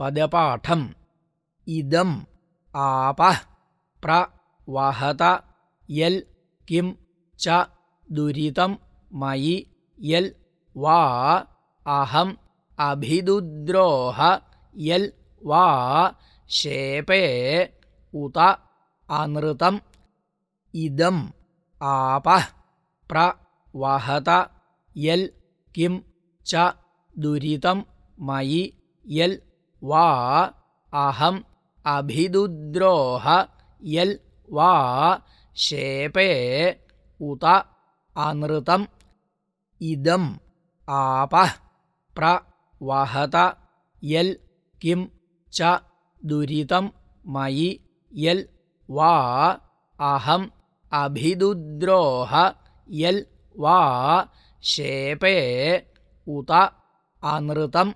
पदपाठम्। इदम् आपः प्रवहत यल् किं च दुरितं मयि यल् वा अहम् अभिदुद्रोह यल् वा शेपे उत अनृतम्। इदम् आपः प्रवहत यल् किं च दुरितं मयि यल् वा अहम् अभिदुद्रोह यल् वा शेपे उत अनृतम् इदम् आपः प्रवहत यल् किं च दुरितं मयि यल् वा अहम् अभिदुद्रोह यल् वा शेपे उत अनृतम्